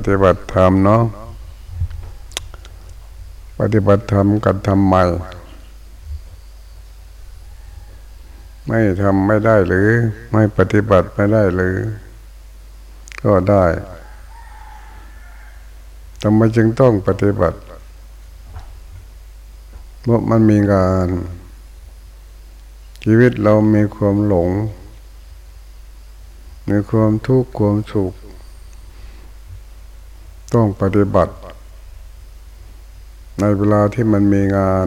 ปฏิบัติธรรมเนาะปฏิบัติธรรมกันทำไม่ไม่ทำไม่ได้หรือไม่ปฏิบัติไม่ได้หรือ ก็ได้ทำไมจึงต้องปฏิบัติเพราะมันมีงาน ชีวิตเรามีความหลง มีความทุกข์ความสุข ต้องปฏิบัติ ในเวลาที่มันมีงาน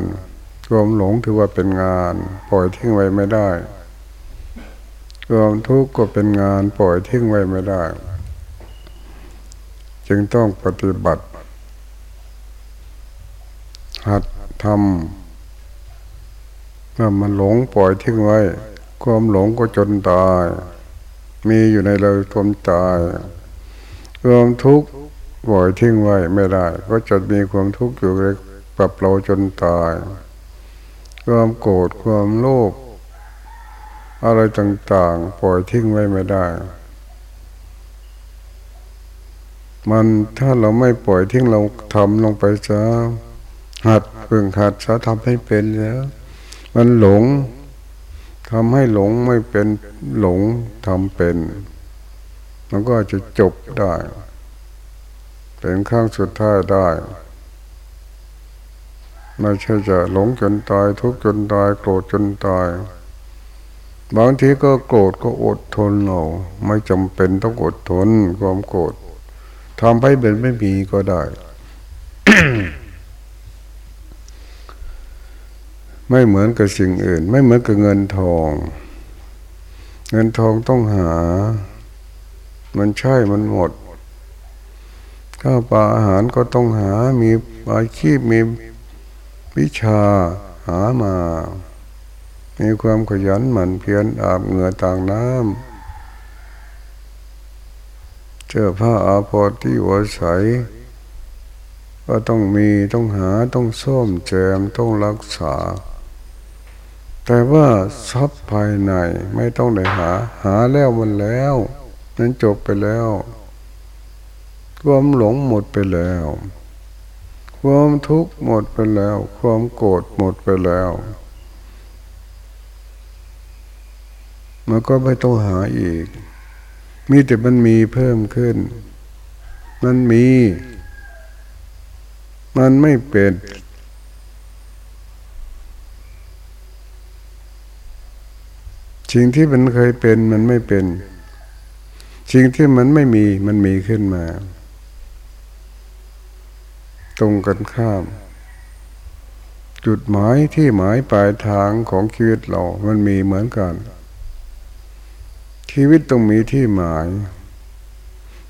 ความหลงถือว่าเป็นงาน ปล่อยทิ้งไว้ไม่ได้ความทุกข์ก็เป็นงานปล่อยทิ้งไว้ไม่ได้ จึงต้องปฏิบัติ หัดทำถ้ามันหลงปล่อยทิ้งไว้ ความหลงก็จนตาย มีอยู่ในเราทมตายความทุกข์ ปล่อยทิ้งไว้ไม่ได้ ก็จะมีความทุกข์อยู่กับเราจนตาย ความโกรธความโลภอะไรต่างๆ ปล่อยทิ้งไว้ไม่ได้ มันถ้าเราไม่ปล่อยทิ้งเราทำลงไปซะหัดเพิ่งหัดซะทำให้เป็นแล้ว มันหลงทำให้หลงไม่เป็นหลงทำเป็น มันก็จะจบได้ เป็นข้างสุดท้ายได้ไม่ใช่จะหลงจนตายทุกจนตายโกรธจนตาย บางทีก็โกรธก็อดทนเราไม่จำเป็นต้องอดทนความโกรธทำให้เป็นไม่มีก็ได้ ไม่เหมือนกับสิ่งอื่น ไม่เหมือนกับเงินทอง เงินทองต้องหา มันใช่มันหมด ข้าวปลาอาหารก็ต้องหา มีอาชีพมีวิชาหามา มีความขยันหมั่นเพียรอาบเหงื่อต่างน้ำเจอผ้าอาภรที่หัวใสก็ต้องมีต้องหาต้องซ่อมแจมต้องรักษา แต่ว่าทรัพย์ภายในไม่ต้องได้หา หาแล้วมันแล้ว นั้นจบไปแล้ว ความหลงหมดไปแล้ว ความทุกข์หมดไปแล้ว ความโกรธหมดไปแล้วมันก็ไม่ต้องหาอีก มีแต่มันมีเพิ่มขึ้น มันมี มันไม่เป็นสิ่งที่มันเคยเป็นมันไม่เป็น สิ่งที่มันไม่มีมันมีขึ้นมา ตรงกันข้าม จุดหมายที่หมายปลายทางของชีวิตเรา มันมีเหมือนกัน ชีวิตต้องมีที่หมาย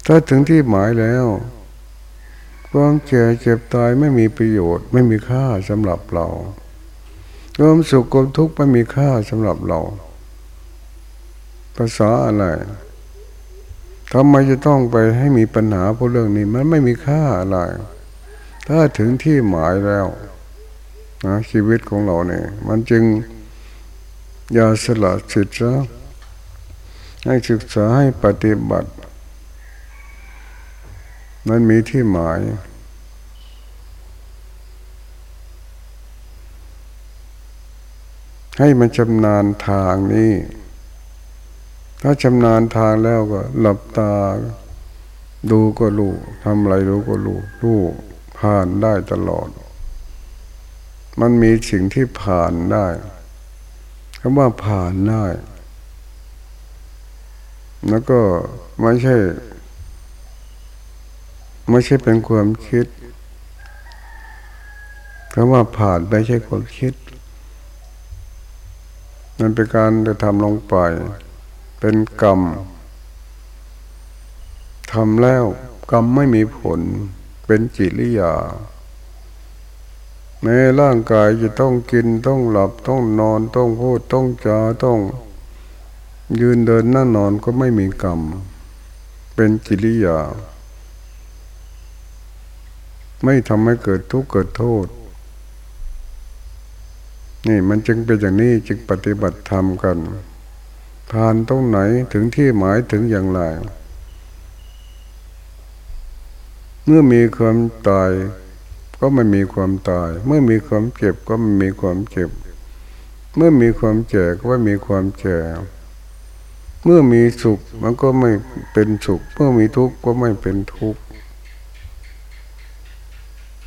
ถ้าถึงที่หมายแล้วความเจ็บเจ็บตายไม่มีประโยชน์ ไม่มีค่าสำหรับเราความสุขความทุกข์ไม่มีค่าสำหรับเรา ภาษาอะไรทำไมจะต้องไปให้มีปัญหาเพราะเรื่องนี้ มันไม่มีค่าอะไร ถ้าถึงที่หมายแล้วนะชีวิตของเราเนี่ยมันจึงอย่าสละสิทธิ์ซะให้ศึกษาให้ปฏิบัติ มันมีที่หมาย ให้มันชำนาญทางนี้ ถ้าชำนาญทางแล้วก็ หลับตา ดูก็รู้ทำอะไรรู้ก็รู้รู้ ผ่านได้ตลอด มันมีสิ่งที่ผ่านได้คำว่าผ่านได้ แล้วก็ไม่ใช่ ไม่ใช่เป็นความคิดคำว่าผ่านไม่ใช่ความคิด มันเป็นการจะทำลงไป เป็นกรรมทำแล้วกรรมไม่มีผล เป็นจิริยา แม้ร่างกายจะต้องกินต้องหลับต้องนอนต้องพูดต้องจาต้อง ยืนเดินนั่งนอนก็ไม่มีกรรม เป็นจิริยา ไม่ทำให้เกิดทุกข์เกิดโทษ นี่มันจึงเป็นอย่างนี้จึงปฏิบัติธรรมกันผ่านตรงไหนถึงที่หมายถึงอย่างไร เมื่อมีความตาย ก็ไม่มีความตาย เมื่อมีความเจ็บก็ไม่มีความเจ็บ เมื่อมีความแก่ก็ไม่มีความแก่เมื่อมีสุขมันก็ไม่เป็นสุข เมื่อมีทุกข์ก็ไม่เป็นทุกข์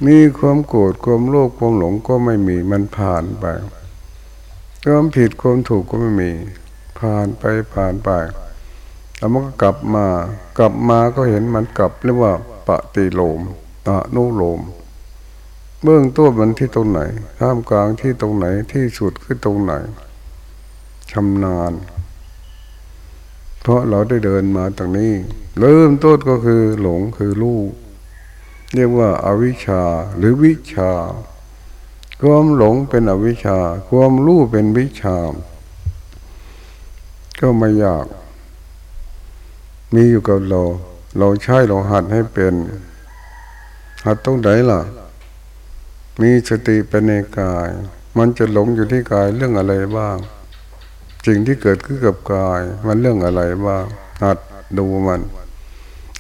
มีความโกรธความโลภความหลงก็ไม่มีมันผ่านไปความผิดความถูกก็ไม่มี ผ่านไปผ่านไป แล้วมันก็กลับมากลับมาก็เห็นมันกลับเรียกว่าปฏิโลมตะนุโลม เบื้องต้นมันที่ตรงไหนท่ามกลางที่ตรงไหนที่สุดคือตรงไหนชำนาญ เพราะเราได้เดินมาตรงนี้ เริ่มต้นก็คือหลงคือลูกเรียกว่าอาวิชชาหรือวิชา ความหลงเป็นอวิชชา ความรู้เป็นวิชา ก็ไม่ยาก มีอยู่กับเรา เราใช้เราหัดให้เป็น หัดตรงไหนล่ะ มีสติเป็นในกาย มันจะหลงอยู่ที่กายเรื่องอะไรบ้างสิ่งที่เกิดขึ้นกับกาย มันเรื่องอะไรบ้างหัดดูมัน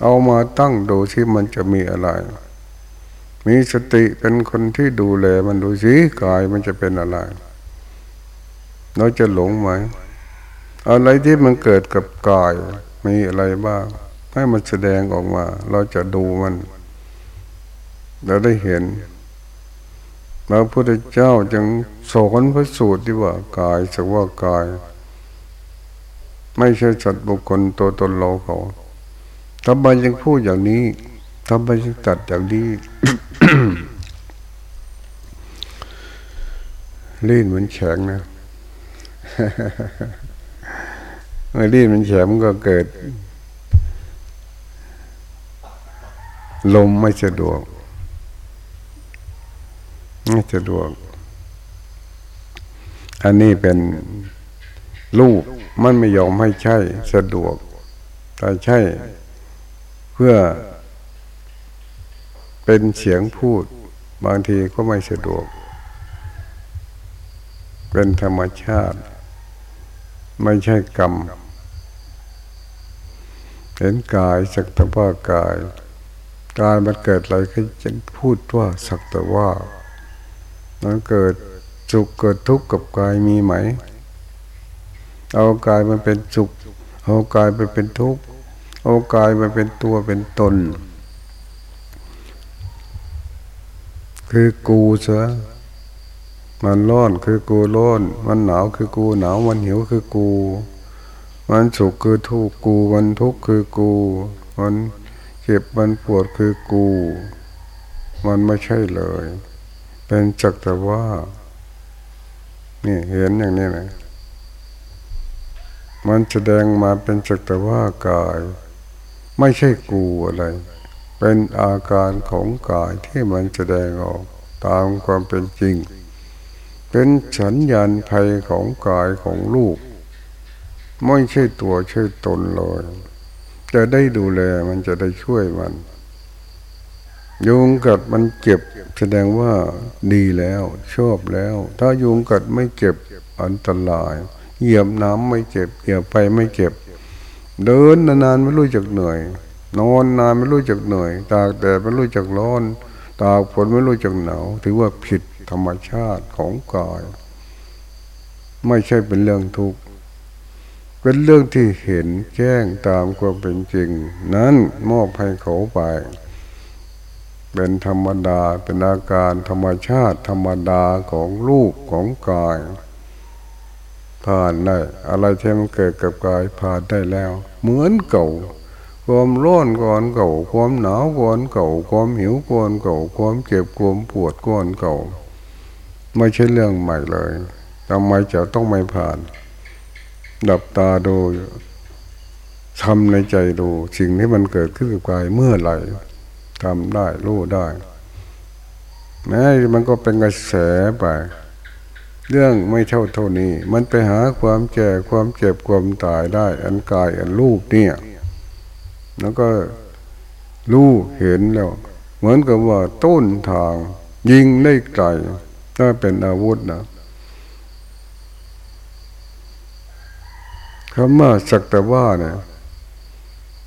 เอามาตั้งดูที่มันจะมีอะไร มีสติเป็นคนที่ดูแลมันดูสิกายมันจะเป็นอะไรเราจะหลงไหม อะไรที่มันเกิดกับกาย มีอะไรบ้าง ให้มันแสดงออกมา เราจะดูมัน เราได้เห็นพระพุทธเจ้าจึงสอนพระสูตรที่ว่ากายสักว่ากาย ไม่ใช่สัตว์บุคคลตัวตนเราเขาทำไมยังพูดอย่างนี้ทำไมยังตัดอย่างนี้ลื่นเหมือนแข็งนะ เมื่อลื่นมันแข็มันก็เกิด ลมไม่สะดวก ไม่สะดวก อันนี้เป็นลูกมันไม่ยอมให้ใช่สะดวก แต่ใช่เพื่อเป็นเสียงพูด บางทีก็ไม่สะดวก เป็นธรรมชาติ ไม่ใช่กรรม เห็นกายสักตะว่ากายกายมันเกิดอะไรก็จะพูดว่าสักแต่ว่ามันเกิดสุขเกิดทุกข์กับกายมีไหม เอากายมันเป็นสุขเอากายไปเป็นทุกข์เอากายมันเป็นตัวเป็นตน คือกูเสมันร้อนคือกูร้อนมันหนาวคือกูหนาวมันหิวคือกู มันสุขคือทุกข์กู มันทุกข์คือกู มันเจ็บมันปวดคือกู มันไม่ใช่เลย เป็นจักแต่ว่า นี่เห็นอย่างนี้นะมันแสดงมาเป็นจักรว่ากาย ไม่ใช่กูอะไร เป็นอาการของกายที่มันแสดงออกตามความเป็นจริง เป็นสัญญาณภัยของกายของลูก ไม่ใช่ตัวใช่ตนเลยจะได้ดูแลมันจะได้ช่วยมัน ยุงกัดมันเจ็บ แสดงว่าดีแล้ว ชอบแล้ว ถ้ายุงกัดไม่เจ็บอันตราย เหยียบน้ำไม่เจ็บเหยียบไปไม่เจ็บ เดินนานๆไม่รู้จักเหนื่อย นอนนานไม่รู้จักเหนื่อย ตากแดดไม่รู้จักร้อน ตากฝนไม่รู้จักหนาวถือว่าผิดธรรมชาติของกาย ไม่ใช่เป็นเรื่องทุกข์ เป็นเรื่องที่เห็นแจ้งตามความเป็นจริง นั้นมอบให้เขาไป เป็นธรรมดาเป็นอาการธรรมชาติธรรมดาของรูปของกายผ่านได้อะไรที่มันเกิดกับกายผ่านได้แล้ว เหมือนเก่า ความร้อนก่อนเก่า ความหนาวก่อนเก่า ความหิวก่อนเก่า ความเจ็บความปวดก่อนเก่า ไม่ใช่เรื่องใหม่เลยทำไมจะต้องไม่ผ่าน ดับตาดูทำในใจดู สิ่งที่มันเกิดขึ้นกับกายเมื่อไหร่ทำได้รู้ได้แม้มันก็เป็นกระแสไป เรื่องไม่เท่าเท่านี้ มันไปหาความแก่ความเจ็บความตายได้ อันกายอันรูปเนี่ย แล้วก็รู้เห็นแล้ว เหมือนกับว่าต้นทาง ยิงได้ไกลถ้าเป็นอาวุธนะ คำว่าสักแต่ว่าเนี่ย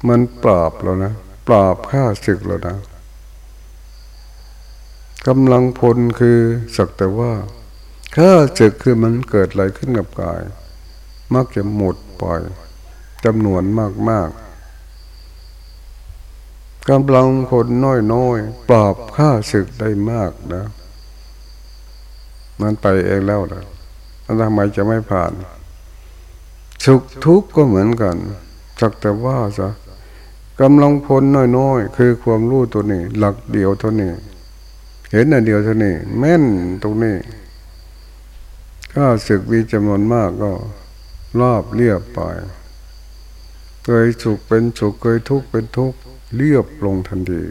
มันปราบแล้วนะปราบฆ่าศึกแล้วนะกำลังพลคือสักแต่ว่าข้าศึกคือมันเกิดอะไรขึ้นกับกาย มักจะหมดปล่อยจำนวนมากมากกำลังพลน้อยน้อยปราบข้าศึกได้มากนะมันไปเองแล้วนะทำไมจะไม่ผ่าน สุขทุกข์ก็เหมือนกันสักแต่ว่าซะกำลังพลน้อยๆ คือความรู้ตัวนี้ หลักเดียวตัวนี้ เห็นอันเดียวตัวนี้ แม่นตรงนี้ถ้าศึกมีจำนวนมากก็รอบเรียบไปเคยสุขเป็นสุขเคยทุกข์เป็นทุกข์เรียบลงทันที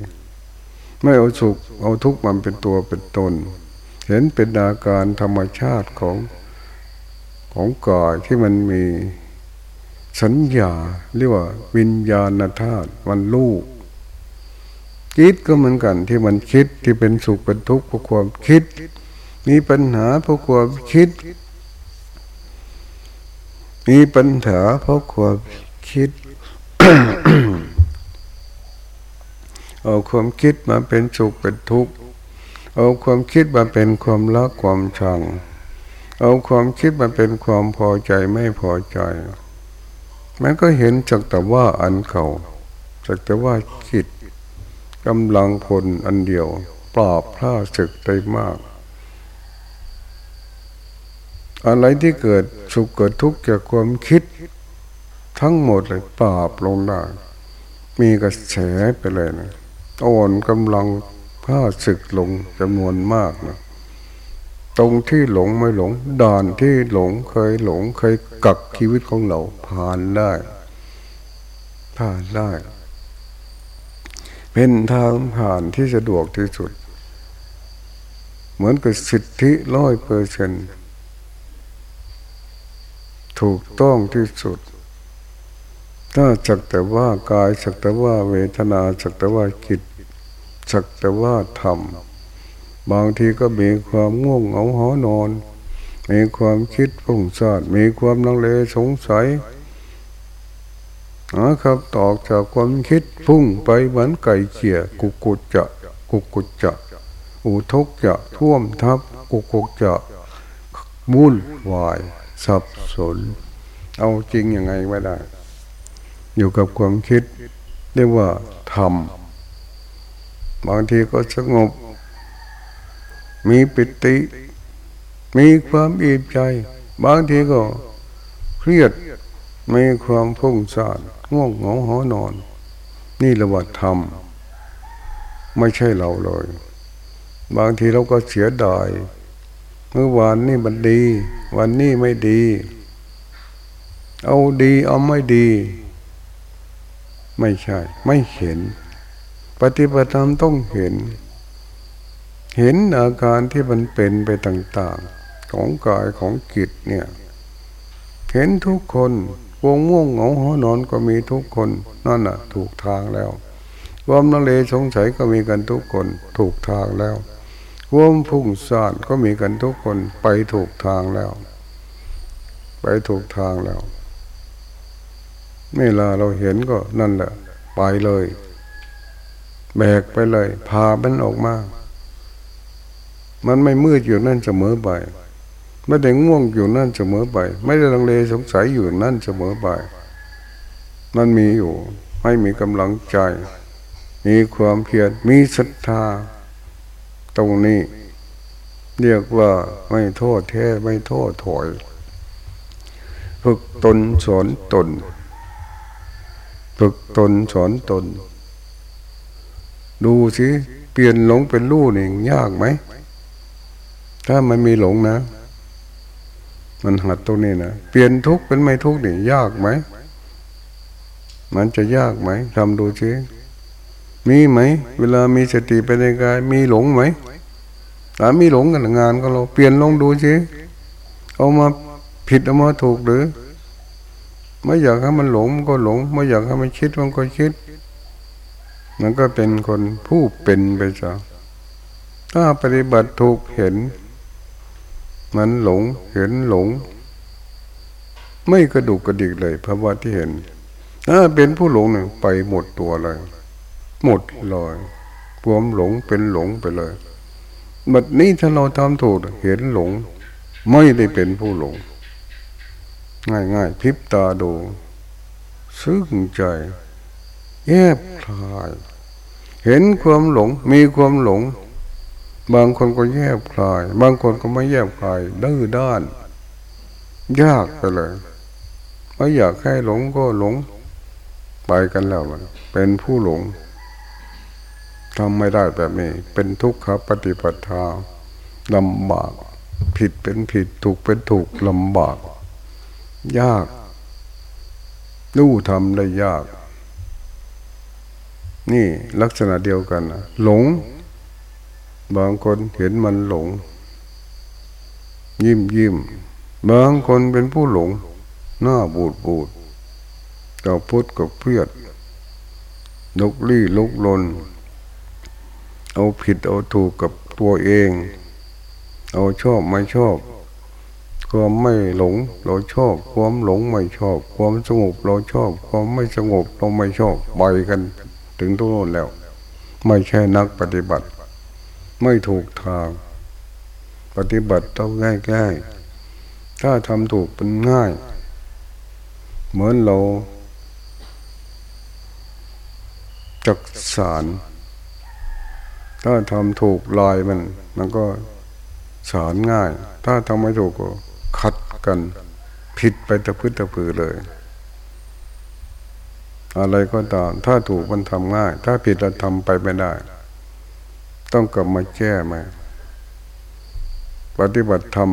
ไม่เอาสุขเอาทุกข์มันเป็นตัวเป็นตน เห็นเป็นอาการธรรมชาติของ ของกายที่มันมีสัญญาเรียกว่าวิญญาณธาตุมันลูกคิดก็เหมือนกันที่มันคิดที่เป็นสุขเป็นทุกข์เพราะความคิด มีปัญหาเพราะความคิด มีปัญหาเพราะความคิดเอาความคิดมาเป็นสุขเป็นทุกข์เอาความคิดมาเป็นความรักความชัง เอาความคิดมาเป็นความพอใจไม่พอใจ มันก็เห็นจากแต่ว่าอันเขาจากแต่ว่าคิดกำลังพลอันเดียว ปราบพระศึกได้มาก อะไรที่เกิดสุขเกิดทุกข์จากความคิด ทั้งหมดเลยปราบลงได้มีกระแสไปเลยนะอ่อนกำลังผ้าศึกลงจำนวนมากนะ ตรงที่หลงไม่หลงด่านที่หลงเคยหลงเคยกักชีวิตของเราผ่านได้ผ่านได้ เป็นทางผ่านที่สะดวกที่สุด เหมือนกับสิทธิร้อยเปอร์เซนถูกต้องที่สุด ถ้าสักแต่ว่ากายสักแต่ว่าเวทนาสักแต่ว่าจิตสักแต่ว่าธรรม บางทีก็มีความง่วงเหงาหอนอน มีความคิดพุ่งซ่านมีความลังเลสงสัยนะครับตอกจากความคิดพุ่งไปเหมือนไก่เขี่ยกุกุจจะกุกุจจะอุทกจะท่วมทับกุกุจจะมุ่นวายสับสน เอาจริงยังไงไม่ได้ อยู่กับความคิดเรียกว่าทำบางทีก็สงบ มีปิติ มีความอิ่มใจ บางทีก็เครียดมีความพุ่งซ่านง่วงเหงาหอนอน นี่ระวัดธรรม ไม่ใช่เราเลย บางทีเราก็เสียดายเมื่อวานนี่มันดี วันนี้ไม่ดี เอาดีเอาไม่ดี ไม่ใช่ ไม่เห็น ปฏิบัติธรรมต้องเห็น เห็นอาการที่มันเป็นไปต่างๆ ของกายของจิตเนี่ย เห็นทุกคนวงม่วงเหงาหอนอนก็มีทุกคนนั่นน่ะ ถูกทางแล้วความนังเลสงสัยก็มีกันทุกคน ถูกทางแล้วความพุ่งซ่านก็มีกันทุกคนไปถูกทางแล้ว ไปถูกทางแล้วเมื่อเราเห็นก็นั่นแหละ ไปเลย แบกไปเลย พามันออกมา มันไม่มืดอยู่นั่นเสมอไปไม่ได้ง่วงอยู่นั่นเสมอไป ไม่ได้ลังเลสงสัยอยู่นั่นเสมอไปมันมีอยู่ ให้มีกำลังใจ มีความเพียรมีศรัทธา ตรงนี้ เรียกว่าไม่โทษแท้ไม่โทษถอย ฝึกตนสอนตน ฝึกตนสอนตน ดูสิ เปลี่ยนหลงเป็นรู้นี่ยากไหม ถ้ามันมีหลงนะ มันหัดตรงนี้นะเปลี่ยนทุกข์เป็นไม่ทุกข์นี่ยากไหมมันจะยากไหมทำดูชิมีไหม เวลามีสติไปในกาย มีหลงไหมถ้ามีหลงกันงานก็เราเปลี่ยนลงดูชิเอามาผิดเอามาถูกหรือ ไม่อยากให้มันหลงมันก็หลง ไม่อยากให้มันคิดมันก็คิด มันก็เป็นคนผู้เป็นไปจ้ะถ้าปฏิบัติถูกเห็น มันหลงเห็นหลง ไม่กระดุกกระดิกเลยเพราะว่าที่เห็นถ้าเป็นผู้หลงหนึ่งไปหมดตัวเลย หมดเลยความหลงเป็นหลงไปเลยบัดนี้ถ้าเราทำถูกเห็นหลง ไม่ได้เป็นผู้หลง ง่ายๆพิบตาดูซึ้งใจ แยบคลาย เห็นความหลง มีความหลง บางคนก็แยบคลาย บางคนก็ไม่แยบคลายดื้อด้าน ยากไปเลยไม่อยากให้หลงก็หลง ไปกันแล้วมันเป็นผู้หลงทำไม่ได้แบบนี้ เป็นทุกข์ปฏิปทาลำบาก ผิดเป็นผิดถูกเป็นถูกลำบาก ยากรู้ทำได้ยาก นี่ลักษณะเดียวกันนะหลง บางคนเห็นมันหลง ยิ้มยิ้มบางคนเป็นผู้หลง หน้าบูดบูดกับพุทธกับเพื่อนลุกลี้ลุกลน เอาผิดเอาถูกกับตัวเอง เอาชอบไม่ชอบ ความไม่หลงเราชอบ ความหลงไม่ชอบ ความสงบเราชอบ ความไม่สงบเราไม่ชอบไปกัน ถึงตรงโน้นแล้ว ไม่ใช่นักปฏิบัติ ไม่ถูกทาง ปฏิบัติต้องง่ายๆถ้าทำถูกเป็นง่าย เหมือนเราจักสารถ้าทำถูกลายมัน มันก็สอนง่าย ถ้าทำไม่ถูกก็ขัดกัน ผิดไปตะพื้นตะพือเลย อะไรก็ตาม ถ้าถูกมันทำง่าย ถ้าผิดเราทำไปไม่ได้ ต้องกลับมาแก้มา ปฏิบัติธรรม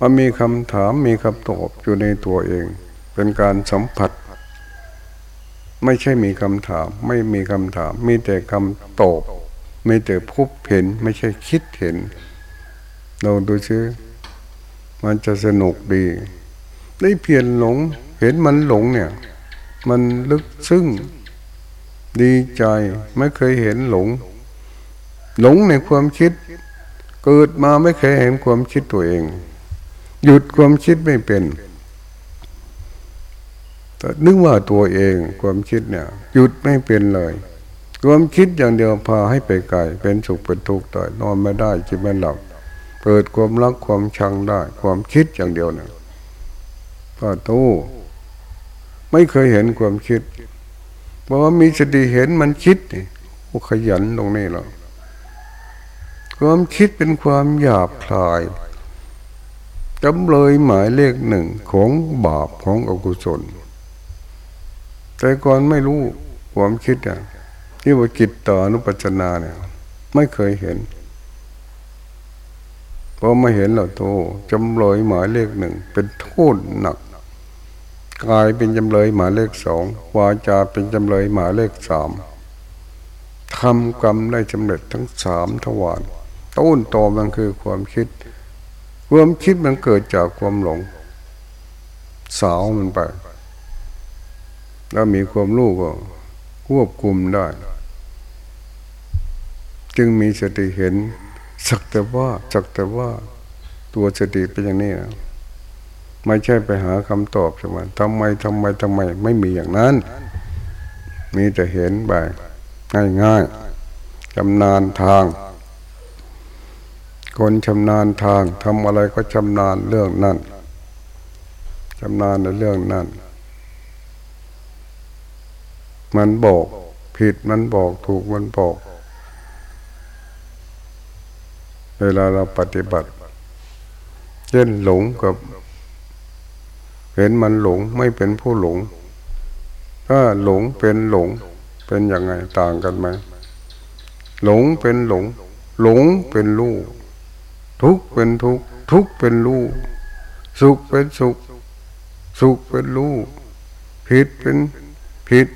มันมีคำถามมีคำตอบอยู่ในตัวเอง เป็นการสัมผัส ไม่ใช่มีคำถาม ไม่มีคำถาม มีแต่คำตอบม่แต่พบเห็น ไม่ใช่คิดเห็น เราดูซิมันจะสนุกดี ได้เพียนหลง เห็นมันหลงเนี่ย มันลึกซึ้งดีใจไม่เคยเห็นหลง หลงในความคิด เกิดมาไม่เคยเห็นความคิดตัวเอง หยุดความคิดไม่เป็นแต่นึกว่าตัวเองความคิดเนี่ย หยุดไม่เป็นเลยความคิดอย่างเดียวพาให้ไปไกลเป็นสุขเป็นทุกข์ต่อนอนไม่ได้จิตไม่หลับเปิดความรักความชังได้ ความคิดอย่างเดียวเนี่ยพาตู้ไม่เคยเห็นความคิดเพราะว่ามีสติเห็นมันคิดนี่ขยันตรงนี้หรอ ความคิดเป็นความหยาบคลายจำเลยหมายเลขหนึ่งของบาปของอกุศล แต่ก่อนไม่รู้ความคิดอะที่ว่าจิตต่อนุปัจนาเนี่ย ไม่เคยเห็นพอมาเห็นเราโตจำเลยหมายเลขหนึ่งเป็นโทษหนักกายเป็นจำเลยหมายเลขสองวาจาเป็นจำเลยหมายเลขสามทำกรรมได้สำเร็จทั้งสามทวาร ต้นตอมันคือความคิด ความคิดมันเกิดจากความหลง สาวมันไป แล้วมีความรู้ก็ควบคุมได้ จึงมีสติเห็น สักแต่ว่า สักแต่ว่า ตัวสติเป็นอย่างนี้นะไม่ใช่ไปหาคำตอบใช่ไหมทำไมทำไมทำไม ไม่มีอย่างนั้น มีแต่เห็นไปง่ายง่ายชำนาญทาง คนชำนาญทางทำอะไรก็ชำนาญเรื่องนั้นชำนาญในเรื่องนั้น มันบอก ผิดมันบอกถูกมันบอก เวลาเราปฏิบัติเช่นหลงกับ เห็นมันหลงไม่เป็นผู้หลง ถ้าหลงเป็นหลง เป็นยังไงต่างกันไหมหลงเป็นหลง หลงเป็นลูก ทุกเป็นทุกทุกเป็นลูกสุขเป็นสุข สุขเป็นลูกผิดเป็นผิด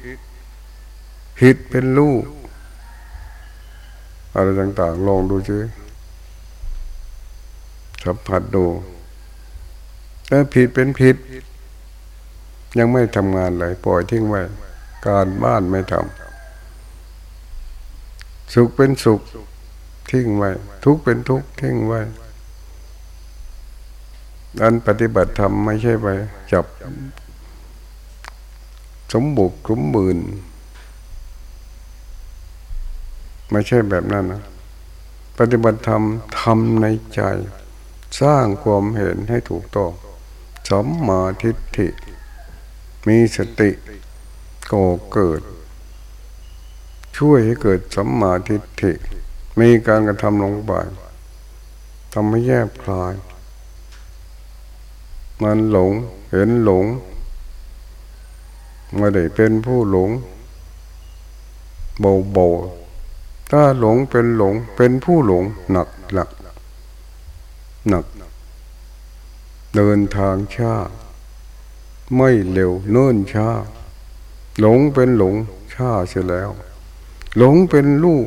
ผิดเป็นลูกอะไรต่างๆ ลองดูสิสัมผัสดูถ้าผิดเป็นผิด ยังไม่ทำงานเลยปล่อยทิ้งไว้ การบ้านไม่ทำสุขเป็นสุข ทิ้งไว้ ทุกเป็นทุกทิ้งไว้อันปฏิบัติธรรมไม่ใช่ไปจับ สมบุกสมบืนไม่ใช่แบบนั้นนะปฏิบัติธรรมทำในใจ สร้างความเห็นให้ถูกต้องสัมมาทิฏฐิ มีสติก่อเกิด ช่วยให้เกิดสัมมาทิฏฐิ มีการกระทำลงไปทำให้แยบคลาย มันหลงเห็นหลงไม่ได้เป็นผู้หลงโบโบถ้าหลงเป็นหลงเป็นผู้หลงหนักหลักหนัก เดินทางช้าไม่เร็วเนิ่นช้า หลงเป็นหลงช้าเสียแล้ว หลงเป็นลูก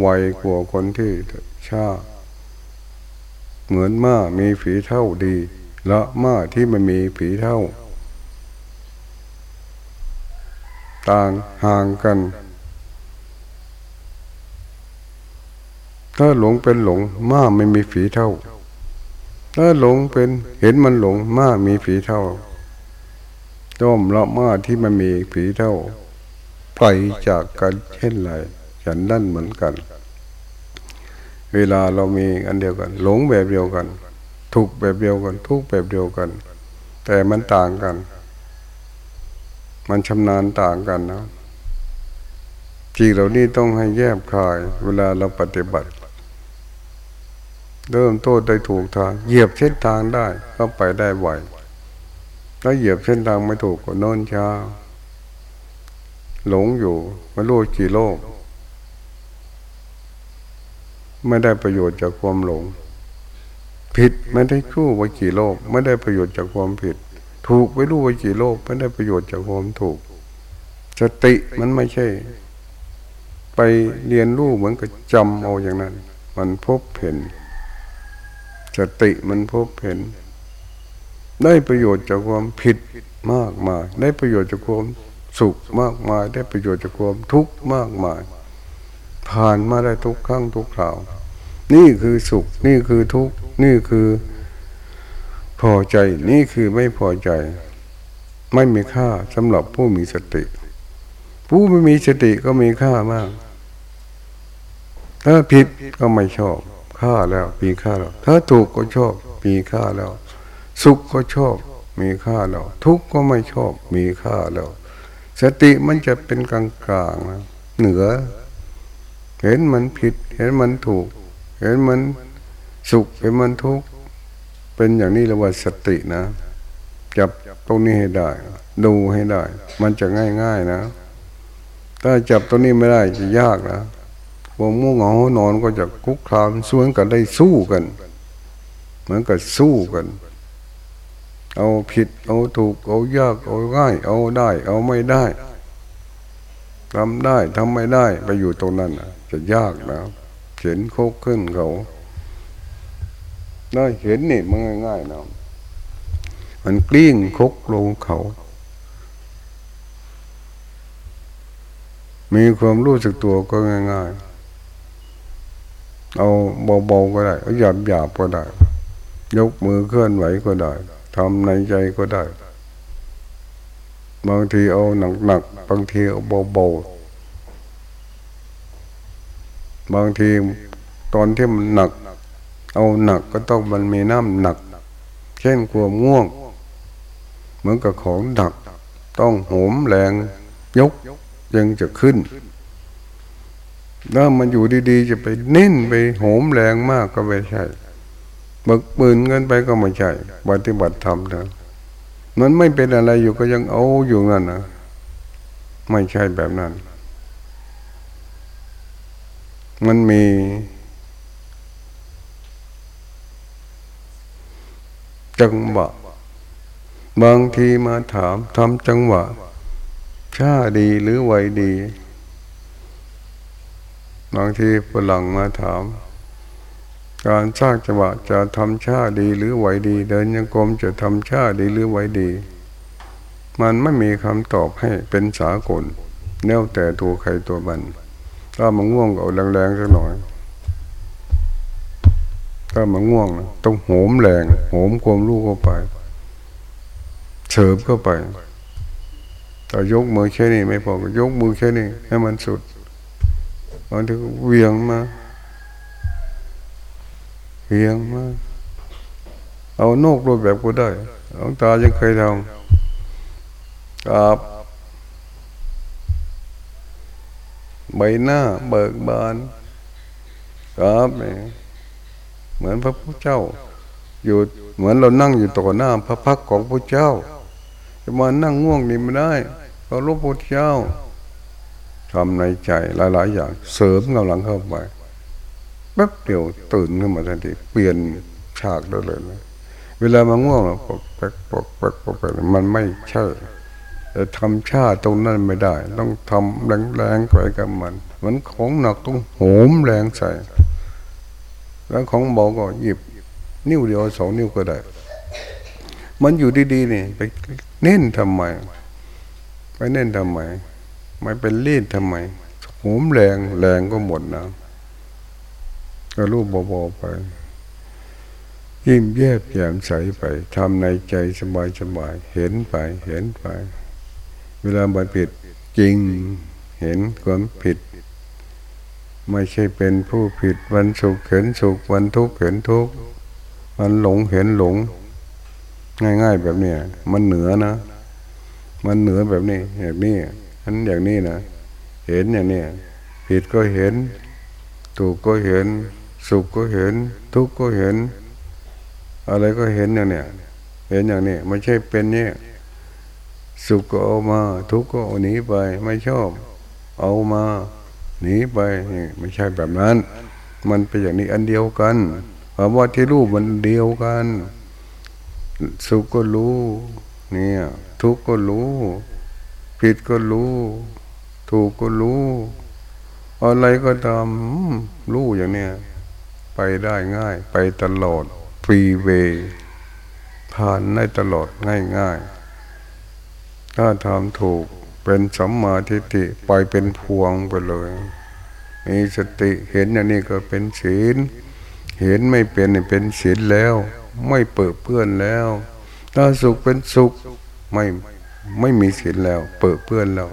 ไวกว่าคนที่ช้าเหมือนม้ามีฝีเท่าดี ละม้าที่มันมีฝีเท่า ต่างห่างกัน ถ้าหลงเป็นหลงม้าไม่มีฝีเท่า ถ้าหลงเป็นเห็นมันหลงม้ามีฝีเท่าต้มละม้าที่มันมีฝีเท่าไปจากกันเช่นไร ฉันนั่นเหมือนกัน เวลาเรามีอันเดียวกัน หลงแบบเดียวกันทุกแบบเดียวกัน ทุกแบบเดียวกัน แต่มันต่างกัน มันชำนาญต่างกันนะจีเหล่านี้ต้องให้แยบคาย เวลาเราปฏิบัติ เริ่มต้นได้ถูกทาง เหยียบเส้นทางได้ก็ไปได้ไหวถ้าเหยียบเส้นทางไม่ถูกก็นอนช้าหลงอยู่ไม่รู้กี่โลก ไม่ได้ประโยชน์จากความหลง ผิดไม่ได้คู่ว่ากี่โลก ไม่ได้ประโยชน์จากความผิด ถูกไม่รู้ว่ากี่โลก ไม่ได้ประโยชน์จากความถูก สติมันไม่ใช่ ไปเรียนรู้เหมือนกับจำเอาอย่างนั้น มันพบเห็น สติมันพบเห็น ได้ประโยชน์จากความผิดมากมาย ได้ประโยชน์จากความสุขมากมาย ได้ประโยชน์จากความทุกข์มากมาย ผ่านมาได้ทุกครั้งทุกคราว นี่คือสุข นี่คือทุกข์ นี่คือพอใจ นี่คือไม่พอใจ ไม่มีค่าสำหรับผู้มีสติ ผู้ไม่มีสติก็มีค่ามาก ถ้าผิดก็ไม่ชอบ ค่าแล้วมีค่าแล้ว ถ้าถูกก็ชอบมีค่าแล้ว สุขก็ชอบ มีค่าแล้ว ทุกข์ก็ไม่ชอบ มีค่าแล้ว สติมันจะเป็นกลางกลางเหนือ เห็นมันผิด เห็นมันถูก เห็นมันสุขเห็นมันทุกข์เป็นอย่างนี้เรียกว่าสตินะ จับตรงนี้ให้ได้ ดูให้ได้ มันจะง่ายๆนะ ถ้าจับตรงนี้ไม่ได้จะยากนะวงม่วงเหงานอนก็จะคุกคามสวนกันได้สู้กันเหมือนกับสู้กัน เอาผิด เอาถูก เอายาก เอาง่าย เอาได้ เอาไม่ได้ทำได้ทำไม่ได้ไปอยู่ตรงนั้น จะยากนะเห็นโคกขึ้นเขาได้เห็นนี่มันง่ายๆนะมันกลิ้งคกลงเขา มีความรู้สึกตัวก็ง่ายๆ เอาเบาๆก็ได้เอาหยาบหยาบก็ได้ ยกมือเคลื่อนไหวก็ได้ทำในใจก็ได้ บางทีเอาหนักๆ บางทีเอาเบาๆ บางทีตอนที่มันหนัก เอาหนักก็ต้องมันมีน้ำหนัก เช่นควง่วง เหมือนกับของดัก ต้องโหมแรงยกยังจะขึ้นถ้ามันอยู่ดีๆ จะไปเน้นไปโหมแรงมากก็ไม่ใช่บึกปืนเงินไปก็ไม่ใช่ปฏิบัติธรรมนะมันไม่เป็นอะไรอยู่ก็ยังเอาอยู่นั่นนะไม่ใช่แบบนั้น มันมี จังหวะ บางทีมาถามทำจังหวะช้าดีหรือไวดี บางทีฝรั่งมาถาม การสร้างจังหวะจะทำชาดีหรือไหวดี เดินยังกรมจะทำชาดีหรือไหวดี มันไม่มีคำตอบให้เป็นสากลแนวแต่ตัวใครตัวมัน ถ้ามันง่วงก็แรงๆสักหน่อย ถ้ามันง่วงต้องโหมแรงโหมความรู้เข้าไปเฉิบเข้าไปแต่ยกมือแค่นี้ไม่พอ ยกมือแค่นี้ให้มันสุดบางทีเวียงมาพียงมาเอานกรูปแบบก็ได้หลวงตาจะเคยทำกับ ใบหน้าเบิกบานครับเหมือนพระพุทธเจ้า อยู่เหมือนเรานั่งอยู่ต่อหน้า พระพักของพระเจ้า จะมานั่งง่วงนี่ไม่ได้เพราะรู้พระเจ้าทำในใจหลาย ๆ อย่างเสริมกำลังเข้าไปแป๊บเดียวตื่นขึ้นมาทันทีเปลี่ยนฉากได้เลยนะเวลามาง่วงเราปกแปกปกแปกปกแปกมันไม่ใช่ แต่ทำชาตรงนั้นไม่ได้ ต้องทำแรงๆไปกับมันเหมือนของหนักต้องโหมแรงใส่ แล้วของเบาก็หยิบ นิ้วเดียวสองนิ้วก็ได้ มันอยู่ดีๆนี่ไปเน้นทำไม ไปเน้นทำไม ไม่เป็นเล่นทำไมโหมแรงแรงก็หมดนะก็รูปเบาๆไปยิ้มแย้มแย้มใสไปทำในใจสบายสบายเห็นไปเห็นไป เวลาบันผิดจริงเห็นความผิด ไม่ใช่เป็นผู้ผิดวันสุขเห็นสุขวันทุกข์เห็นทุกข์วันหลงเห็นหลง ง่าย ๆ แบบนี้มันเหนือนะ มันเหนือแบบนี้แบบนี้อันอย่างนี้นะเห็นอย่างนี้ผิดก็เห็น ถูกก็เห็น สุขก็เห็น ทุกข์ก็เห็น อะไรก็เห็นอย่างเนี้ยเห็นอย่างนี้ไม่ใช่เป็นเนี่ย สุขก็เอามา ทุกข์ก็เอาหนีไป ไม่ชอบ เอามาหนีไปไม่ใช่แบบนั้น มันเป็นอย่างนี้อันเดียวกันเพราะว่าที่รู้มันเดียวกัน สุขก็รู้ เนี่ย ทุกข์ก็รู้ ผิดก็รู้ ถูกก็รู้ อะไรก็ตามรู้อย่างเนี้ยไปได้ง่าย ไปตลอดฟรีเวย์ผ่านได้ตลอดง่ายง่าย ถ้าทำถูกเป็นสัมมาทิฏฐิปล่อยเป็นพวงไปเลย มีสติเห็นอย่างนี้ก็เป็นศีล เห็นไม่เป็นเป็นศีลแล้ว ไม่เปิดเพื่อนแล้ว ถ้าสุขเป็นสุขไม่ไม่มีศีลแล้ว เปิดเพื่อนแล้ว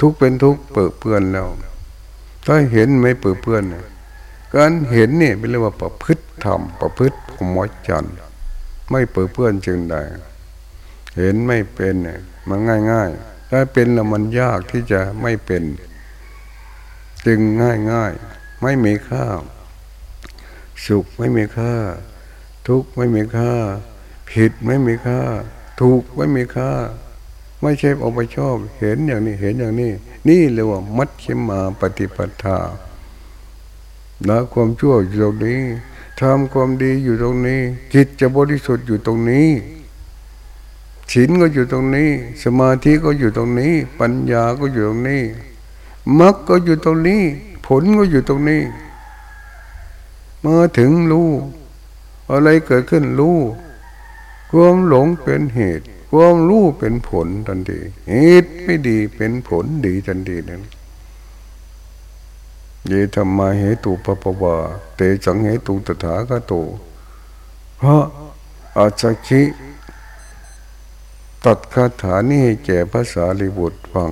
ทุกเป็นทุกเปิดเพื่อนแล้ว ถ้าเห็นไม่เปิดเพื่อนการเห็นนี่เป็นเรียกว่าประพฤติธรรมประพฤติพรหมจรรย์ไม่เปิดเพื่อนจึงได้เห็นไม่เป็นเนี่ยมันง่ายง่ายถ้าเป็นแล้วมันยากที่จะไม่เป็น จึงง่ายง่ายไม่มีค่า สุขไม่มีค่า ทุกข์ไม่มีค่า ผิดไม่มีค่า ถูกไม่มีค่า ไม่ใช่เอาไปชอบ เห็นอย่างนี้เห็นอย่างนี้ นี่เรียกว่า มัดชิมาปฏิปทาละความชั่วอยู่ตรงนี้ทำความดีอยู่ตรงนี้จิตจะบริสุทธิ์อยู่ตรงนี้ ศีลก็อยู่ตรงนี้ สมาธิก็อยู่ตรงนี้ ปัญญาก็อยู่ตรงนี้มรรคก็อยู่ตรงนี้ ผลก็อยู่ตรงนี้ เมาถึงรู้อะไรเกิดขึ้นรู้ความหลงเป็นเหตุความรู้เป็นผลทันทีเหตุไม่ดีเป็นผลดีทันทีนั้นเยธรรมาเหตุปปวาเตจังเหตุตถาคโตเพราะอาจคิ ตัดคาถานี้ให้แก่ภาษาลิบุตรฟัง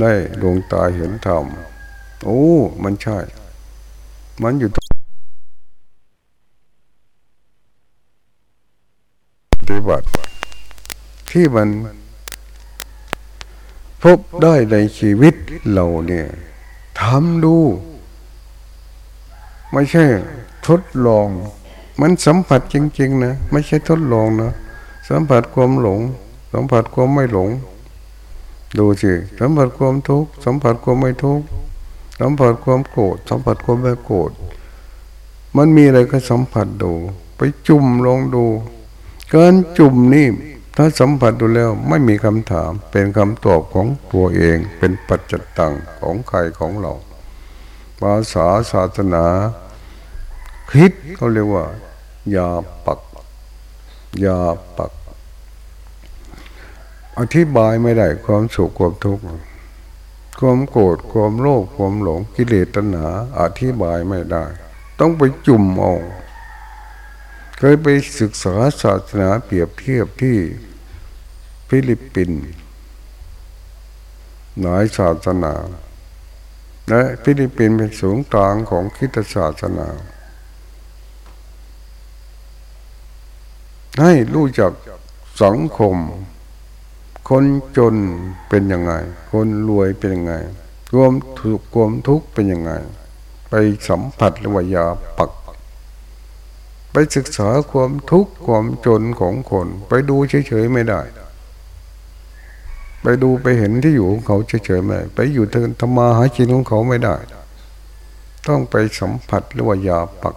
ได้ดวงตาเห็นธรรม โอ้ มันใช่ มันอยู่ตรงปฏิบัติ ที่มัน พบได้ในชีวิตเราเนี่ยทำดู ไม่ใช่ทดลอง มันสัมผัสจริง ๆ นะ ไม่ใช่ทดลองนะ สัมผัสความหลง สัมผัสความไม่หลง ดูสิสัมผัสความทุกข์สัมผัสความไม่ทุกข์สัมผัสความโกรธสัมผัสความไม่โกรธมันมีอะไรก็สัมผัสดู ไปจุ่มลองดูการจุ่มนี่ถ้าสัมผัสดูแล้วไม่มีคำถามเป็นคำตอบของตัวเองเป็นปัจจตังของใครของเราภาษาศาสนาคิดเขาเรียกว่า ยาปัก ยาปัก อธิบายไม่ได้ความสุขความทุกข์ความโกรธความโลภความหลงกิเลสตัณหาอธิบายไม่ได้ ต้องไปจุ่มเอาเคยไปศึกษาศาสนาเปรียบเทียบที่ฟิลิปปินส์หลายศาสนา และฟิลิปปินส์เป็นศูนย์กลางของคริสต์ศาสนา ให้รู้จักสังคม คนจนเป็นยังไง คนรวยเป็นยังไงควมถูกความทุกข์เป็นยังไง ไปสัมผัสหรือว่ายาปัก ไปศึกษาความทุกข์ความจนของคน ไปดูเฉยๆไม่ได้ ไปดูไปเห็นที่อยู่ของเขาเฉยๆไม่ไปอยู่ธรรมาหากินของเขาไม่ได้ ต้องไปสัมผัสหรือว่ายาปัก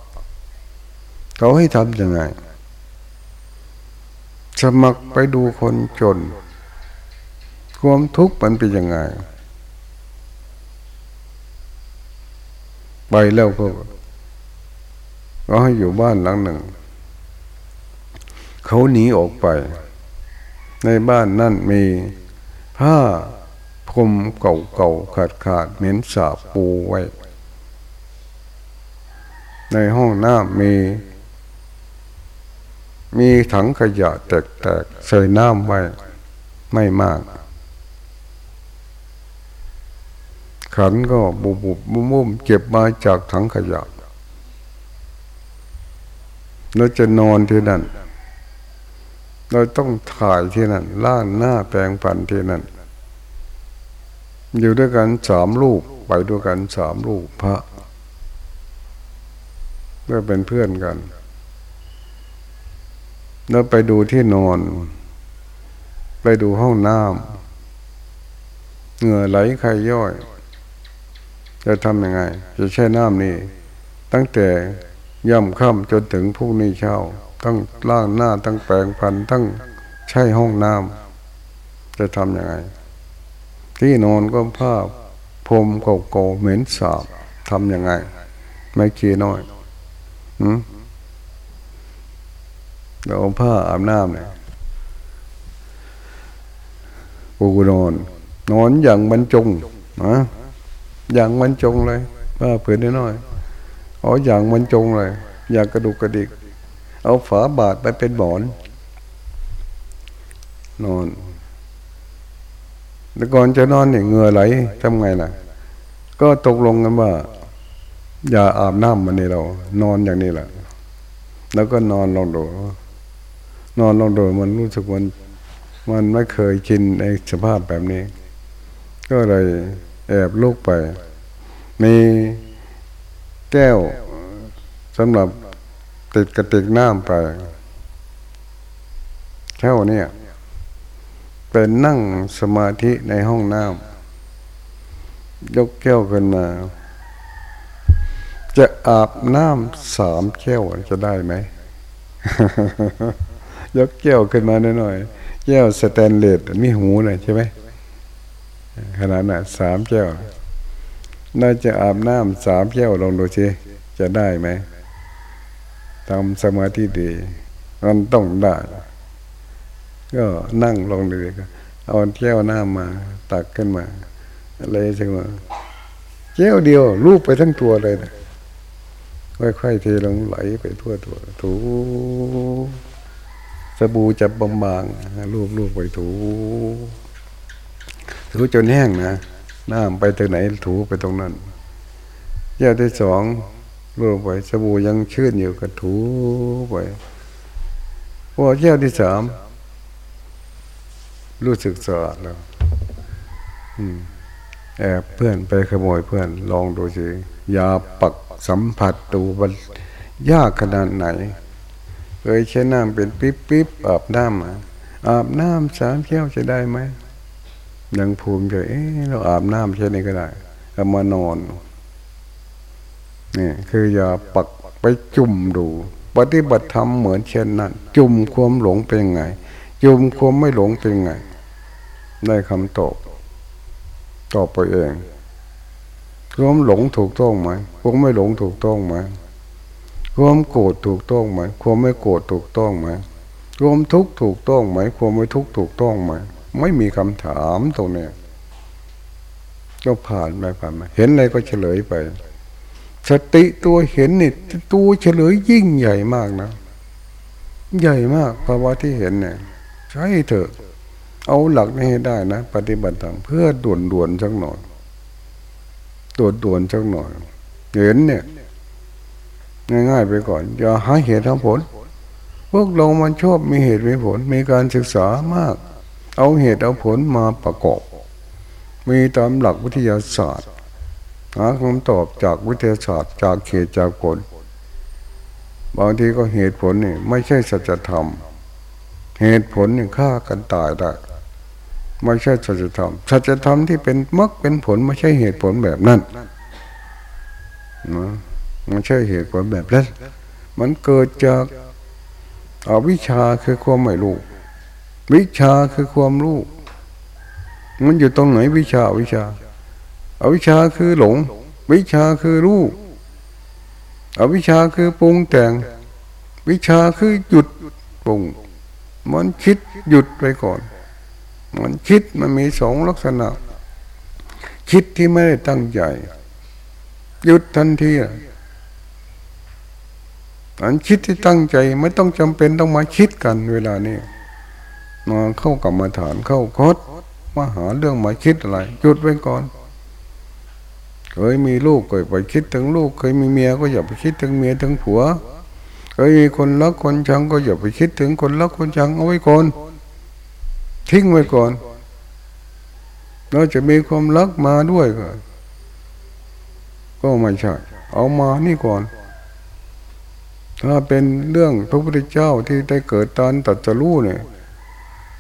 เขาให้ทำยังไง สมัครไปดูคนจน ความทุกข์มันเป็นยังไง ไปแล้วก็ก็ให้อยู่บ้านหลังหนึ่ง เขาหนีออกไป ในบ้านนั่นมีผ้าพรมเก่าๆขาดขาดเหม็นสาบปูไว้ ในห้องน้ำมี มีถังขยะแตกๆใส่น้ำไว้ไม่มาก ขันก็บุบบุบมุมมุมเก็บมาจากถังขยะเราจะนอนที่นั่น เราต้องถ่ายที่นั่นล่างหน้าแปลงฟันที่นั่น อยู่ด้วยกันสามลูกไปด้วยกันสามลูกพระเพื่อเป็นเพื่อนกัน แล้วไปดูที่นอน ไปดูห้องน้ำเหงื่อไหลใครย่อย จะทำยังไง จะใช้น้ำนี่ ตั้งแต่ย่ำค่ำจนถึงพรุ่งนี้เช้าตั้งล่างหน้าตั้งแปลงพันตั้งใช้ห้องน้ำจะทำยังไง ที่นอนก็ผ้าพรมเก่าๆเหม็นสาบทำยังไง ไม่กี่น้อยอืม เราผ้าอาบน้ำเนี่ยปูนอน นอนอย่างบรรจงนะอย่างบรรจงเลยผ้าผืนน้อยเอาอย่างบรรจงเลย อย่างกระดุกกระดิก เอาฝาบาดไปเป็นหมอน นอนแต่ก่อนจะนอนเนี่ยเงือไหลทำไงล่ะ ก็ตกลงกันว่า อย่าอาบน้ำมันนี่เรา นอนอย่างนี้แหละแล้วก็นอนลงดู นอนลงโดยมันรู้สึกมันมันไม่เคยกินในสภาพแบบนี้ ก็เลยแอบลุกไป มีแก้วสำหรับติดกระติกน้ำไปแค่นี้เป็นนั่งสมาธิในห้องน้ำยกแก้วขึ้นมา จะอาบน้ำสามแก้วจะได้ไหม ยกแก้วขึ้นมาหน่อยแก้วสแตนเลสมีหูเลยใช่ไหมขนาดน่ะสามแก้วน่าจะอาบน้ำสามแก้วลองดูสิจะได้ไหมทำสมาธิดีมันต้องได้ก็นั่งลงเลยก็เอาแก้วน้ำมาตักขึ้นมาอะไรใช่ไหมแก้วเดียวลูบไปทั้งตัวเลยนะค่อยๆเทลงไหลไปทั่วตัวถู สบู่จะบางบางลูบลูบไปถู ถูจนแห้งนะน้ำไปตรงไหนถูไปตรงนั้นแก้วที่สองลูบไปสบู่ยังชื้นอยู่ก็ถูไปพอแก้วที่สามรู้สึกสะอาดแล้วแอบเพื่อนไปขโมยเพื่อน ลองดูสิยาปักสัมผัสตูมันยากขนาดไหน ยใช้น้ำเป็นปิ๊บปิ๊บอาบน้ำอาบน้ำสามแก้วจะได้ไหมยังภูมิใจเอ๊ะเราอาบน้ำแค่นี้ก็ได้เอามานอนนี่คืออย่าปักไปจุ่มดู ปฏิบัติธรรมเหมือนเช่นนั้นจุ่มความหลงเป็นไง จุ่มความไม่หลงเป็นไง ได้คำตอบตอบไปเองความหลงถูกต้องไหมความไม่หลงถูกต้องไหม ความโกรธถูกต้องไหมความไม่โกรธถูกต้องไหมความทุกข์ถูกต้องไหมความไม่ทุกข์ถูกต้องไหมไม่มีคำถามตรงนี้ก็ผ่านไปผ่านมาเห็นอะไรก็เฉลยไป สติตัวเห็นนี่ตัวเฉลยยิ่งใหญ่มากนะ ใหญ่มากภาวะที่เห็นเนี่ยใช่เถอะ เอาหลักนี้ให้ได้นะ ปฏิบัติธรรมเพื่อด่วนด่วนสักหน่อยด่วนด่วนสักหน่อย เห็นเนี่ย ง่ายๆไปก่อน อย่าหาเหตุทำผล พวกเรามันชอบมีเหตุมีผล มีการศึกษามาก เอาเหตุเอาผลมาประกอบ มีตามหลักวิทยาศาสตร์หาคำตอบจากวิทยาศาสตร์ จากเหตุจากผล บางทีก็เหตุผลนี่ไม่ใช่สัจธรรม เหตุผลนี่ฆ่ากันตายได้ไม่ใช่สัจธรรม สัจธรรมที่เป็นมรรคเป็นผลไม่ใช่เหตุผลแบบนั้นนะ ไม่ใช่เหตุผลแบบนั้นมันเกิดจากอาวิชาคือความไม่รู้ วิชาคือความรู้ มันอยู่ตรงไหนวิชาวิชาอาวิชาคือหลง วิชาคือรู้อวิชาคือปรุงแต่ง วิชาคือหยุดปรุง มันคิดหยุดไปก่อน มันคิดมันมีสองลักษณะ คิดที่ไม่ได้ตั้งใจ หยุดทันที อันคิดที่ตั้งใจไม่ต้องจำเป็นต้องมาคิดกันเวลานี้มาเข้ากับมาฐานเข้าคดมาหาเรื่องมาคิดอะไรหยุดไว้ก่อน เคยมีลูกก็ไปคิดถึงลูก เคยมีเมียก็อย่าไปคิดถึงเมียถึงผัว เคยมีคนรักคนชังก็อย่าไปคิดถึงคนรักคนชังเอาไว้ก่อนทิ้งไว้ก่อนเราจะมีความรักมาด้วยก็ไม่ใช่เอามานี่ก่อน ถ้าเป็นเรื่องพระพุทธเจ้าที่ได้เกิดตอนตัดจะรู้เนี่ย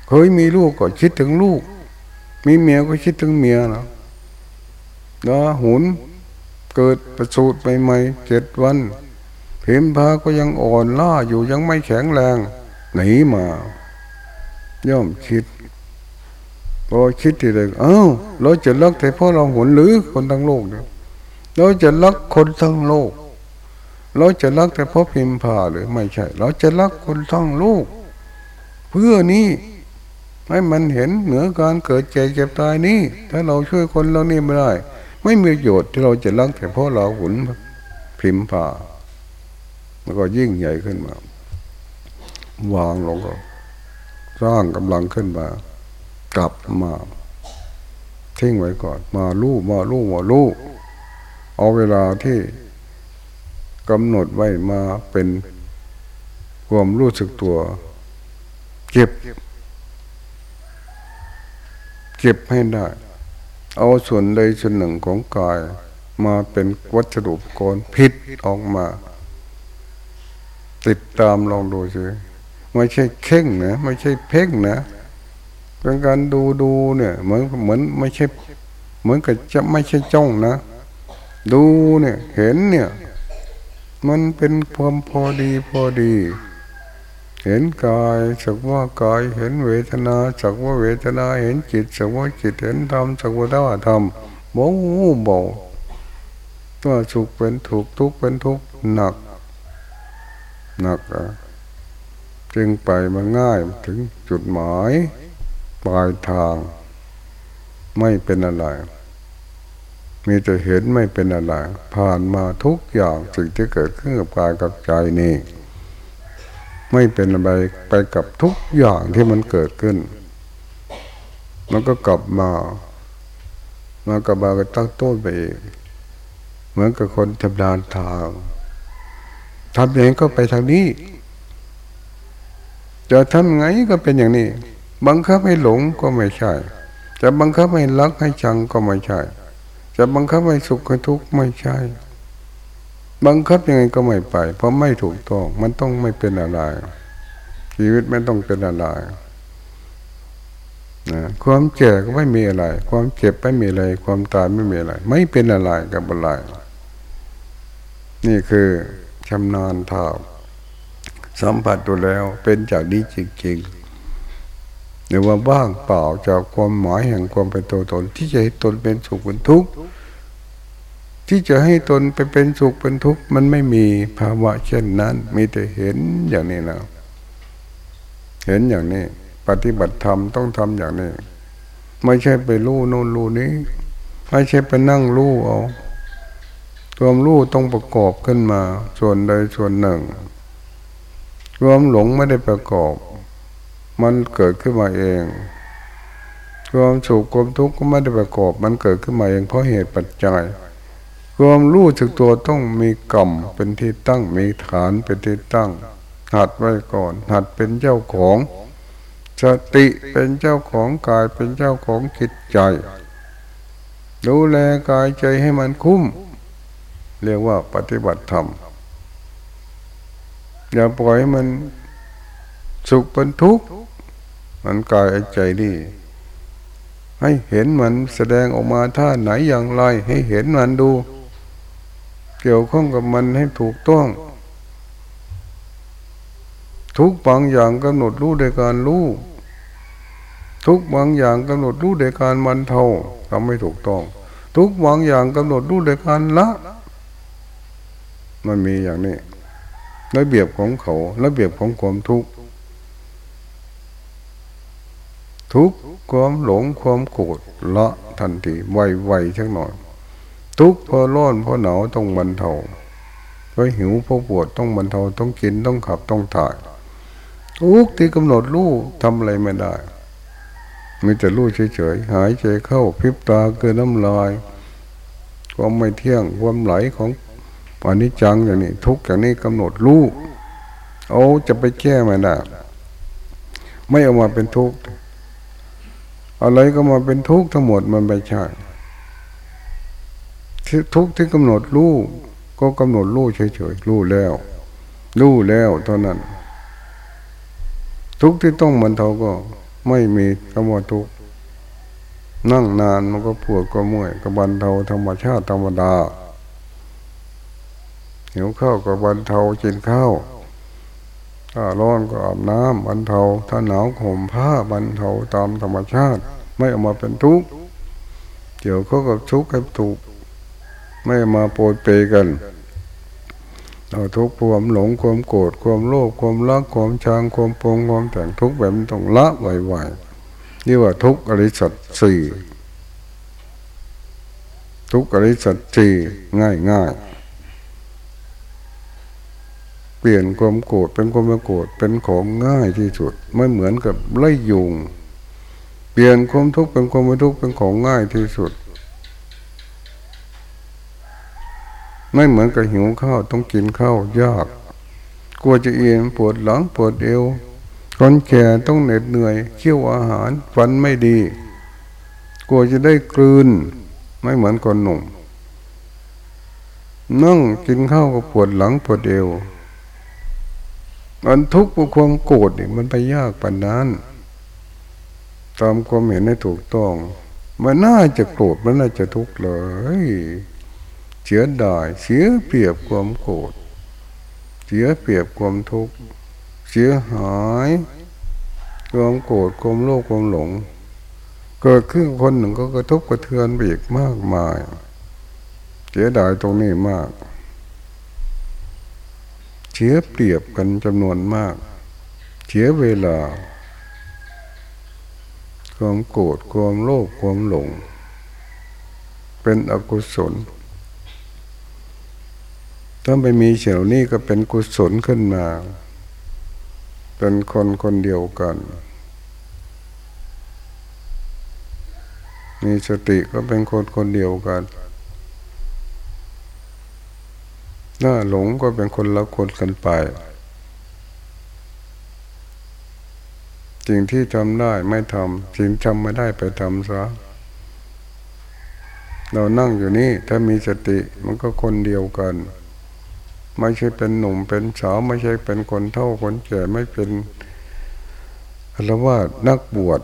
เคยมีลูกก็คิดถึงลูก มีเมียก็คิดถึงเมียนะนะหุนเกิดประสูติใหม่ๆเจ็ดวันเพิมพาก็ยังอ่อนล้าอยู่ยังไม่แข็งแรงหนีมา ย่อมคิดพอคิดทีเดียวเอ้าเราจะรักแต่พ่อเราหุนหรือคนทั้งโลกเนี่ยเราจะรักคนทั้งโลก เราจะรักแต่เพราะพิมพาหรือไม่ใช่ เราจะรักคนทั้งโลกเพื่อนี้ให้มันเห็นเหนือการเกิดเจ็บเจ็บตายนี้ถ้าเราช่วยคนเรานี่ไม่ได้ ไม่มีประโยชน์ที่เราจะรักแต่เพราะเราหุนพิมพ์ผ่าแล้วก็ยิ่งใหญ่ขึ้นมา วางลงก็สร้างกำลังขึ้นมา กลับมาทิ้งไว้ก่อน มาลู่มาลู่มาลู่เอาเวลาที่ กำหนดไว้มาเป็นความรู้สึกตัว เก็บ เก็บให้ได้ เอาส่วนใดส่วนหนึ่งของกาย มาเป็นวัสดุกรพิษออกมา ติดตามลองดูสิไม่ใช่เข่งนะไม่ใช่เพ่งนะเป็นการดูดูเนี่ย เหมือนเหมือนไม่ใช่ เหมือนกับจะไม่ใช่จ้องนะ ดูเนี่ย เห็นเนี่ย มันเป็นความพอดีพอดี เห็นกายสักว่ากายเห็นเวทนาสักว่าเวทนาเห็นจิตสักว่าจิตเห็นธรรมสักว่าธรรมโมโบตัวสุขเป็นถูกทุกข์เป็นทุกข์หนัก หนักอะจึงไปมาง่ายถึงจุดหมาย ปลายทาง ไม่เป็นอะไร มีแต่เห็นไม่เป็นอะไร ผ่านมาทุกอย่างสิ่งที่เกิดขึ้นกับกายกับใจนี่ ไม่เป็นอะไรไปกับทุกอย่างที่มันเกิดขึ้น มันก็กลับมา มากลับมาก็ตั้งต้นไปเองเหมือนกับคนทำดานทางทำอย่างนี้ก็ไปทางนี้จะทำไงก็เป็นอย่างนี้ บังคับให้หลงก็ไม่ใช่ จะบังคับให้รักให้ชังก็ไม่ใช่ จะบังคับให้สุขให้ทุกข์ไม่ใช่ บังคับยังไงก็ไม่ไป เพราะไม่ถูกต้อง มันต้องไม่เป็นอะไร ชีวิตไม่ต้องเป็นอะไรนะความแก่ก็ไม่มีอะไร ความเจ็บไม่มีอะไร ความตายไม่มีอะไร ไม่เป็นอะไรกับอะไรนี่คือชำนาญทาสัมผัสตัวแล้วเป็นจากนี้จริงๆหรือว่าบ้างเปล่าจากความหมายแห่งความเป็นตัวตน ที่จะให้ตนเป็นสุขเป็นทุกข์ ที่จะให้ตนไปเป็นสุขเป็นทุกข์มันไม่มีภาวะเช่นนั้น มีแต่เห็นอย่างนี้นะเห็นอย่างนี้ ปฏิบัติธรรมต้องทำอย่างนี้ ไม่ใช่ไปรู้โน่นรู้นี้ ไม่ใช่ไปนั่งรู้เอาความรู้ต้องประกอบขึ้นมา ส่วนใดส่วนหนึ่งความหลงไม่ได้ประกอบ มันเกิดขึ้นมาเองความสุขความทุกข์ก็ไม่ได้ประกอบ มันเกิดขึ้นมาเองเพราะเหตุปัจจัย ความรู้สึกตัวต้องมีกรรมเป็นที่ตั้งมีฐานเป็นที่ตั้ง หัดไว้ก่อน หัดเป็นเจ้าของสติเป็นเจ้าของกายเป็นเจ้าของจิตใจดูแลกายใจให้มันคุ้ม เรียกว่าปฏิบัติธรรม อย่าปล่อยมันสุขเป็นทุกข์มันกายใจนี่ให้เห็นมันแสดงออกมาท่าไหนอย่างไร ให้เห็นมันดู เกี่ยวข้องกับมันให้ถูกต้อง ทุกบางอย่างกำหนดรู้โดยการรู้ทุกบางอย่างกำหนดรู้โดยการมันเท่าทำไม่ถูกต้อง ทุกบางอย่างกำหนดรู้โดยการละมันมีอย่างนี้ระเบียบของเขาระเบียบของความทุกข์ทุกความหลงความโกรธละทันทีไวไวชักหน่อย ทุกพอร้อนพอหนาวต้องบรรเทาพอหิวพอปวดต้องบรรเทาต้องกินต้องขับต้องถ่ายทุกที่กำหนดรู้ทำอะไรไม่ได้มีแต่รู้เฉยๆหายใจเข้าพิบตาเกินน้ำลายความไม่เที่ยงความไหลของอน,นิจจังอย่างนี้ ทุกอย่างนี้กำหนดรู้โอ้จะไปแก้ไม่ได้ไม่เอามาเป็นทุกข์อะไรก็มาเป็นทุกข์ทั้งหมดมันไม่ใช่ ทุกที่กำหนดรู้ก็กำหนดรู้เฉยๆรู้แล้วรู้แล้วเท่านั้น ทุกที่ต้องมันเทาก็ไม่มีคำว่าทุกนั่งนานมันก็ปวดก็เมื่อยก็บรรเทาธรรมชาติธรรมดาหิวข้าวก็บรรเทากินข้าวถ้าร้อนก็อาบน้ำบรรเทา ถ้าหนาวห่มผ้าบรรเทาตามธรรมชาติ ไม่ออกมาเป็นทุกข์เกี่ยวข้อกับทุกข์ให้ถูก ไม่มาโปรดเปกันเราทุกข์ความหลงความโกรธความโลภความรักความชังความปงความแต่งทุกข์แบบต้องละไวๆนี่ว่าทุกข์อริสัตสี่ทุกข์อริสัตสี่ง่ายง่ายเปลี่ยนความโกรธเป็นความไม่โกรธเป็นของง่ายที่สุด ไม่เหมือนกับไล่ยุงเปลี่ยนความทุกข์เป็นความไม่ทุกข์เป็นของง่ายที่สุด ไม่เหมือนกับหิวข้าวต้องกินข้าวยาก กลัวจะเอียงปวดหลังปวดเอวคนแก่ต้องเหน็ดเหนื่อยเคี่ยวอาหารฟันไม่ดี กลัวจะได้กลืน ไม่เหมือนคนหนุ่มนั่งกินข้าวก็ปวดหลังปวดเอวมันทุกข์เพราะความโกรธนี่มันไปยากปานนั้นตามความเห็นให้ถูกต้อง มันน่าจะโกรธมันน่าจะทุกข์เลย เสียดายเสียเปรียบความโกรธเสียเปรียบความทุกข์เสียหายความโกรธความโลภความหลง เกิดขึ้นคนหนึ่งก็กระทบกระเทือนไปอีกมากมาย เสียดายตรงนี้มากเสียเปรียบกันจำนวนมากเสียเวลา ความโกรธความโลภความหลง เป็นอกุศล ถ้าไม่มีเฉลนี้ก็เป็นกุศลขึ้นมา เป็นคนคนเดียวกัน มีสติก็เป็นคนคนเดียวกันหน้าหลงก็เป็นคนละคนกันไปสิ่งที่ทำได้ไม่ทำสิ่งทำไม่ได้ไปทำซะเรานั่งอยู่นี่ถ้ามีสติมันก็คนเดียวกัน ไม่ใช่เป็นหนุ่มเป็นสาวไม่ใช่เป็นคนเท่าคนแก่ไม่เป็นอะไรว่านักบวช